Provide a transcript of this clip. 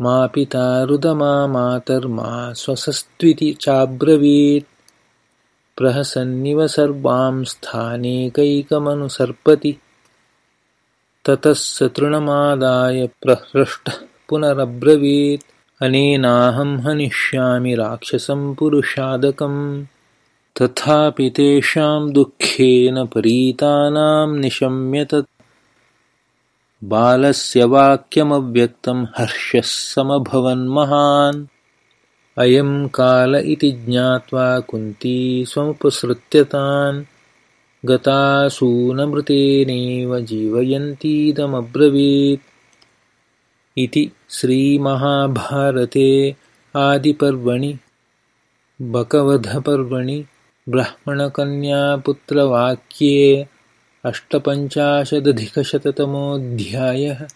मा पिता रुदमा मातर्मा स्वसस्त्विति चाब्रवीत्। प्रहसन्निव सर्वां स्थानेकैकमनुसर्पति। ततः स तृणमादाय प्रहृष्टः पुनरब्रवीत्। अनेनाहं हनिष्यामि राक्षसं पुरुषादकम्। तथापि तेषां दुःखेन परीतानां निशम्य तत् बालस्य वाक्यमव्यक्तं हर्षः समभवन्महान् अयं काल इति ज्ञात्वा कुन्ती स्वमुपसृत्यतान् गतासूनमृतेनेव जीवयन्तीदमब्रवीत्। इति श्रीमहाभारते आदिपर्वणि। बकवधपर्वणि ब्राह्मणकन्यापुत्रवाक्ये अष्टपञ्चाशदधिकशततमोऽध्यायः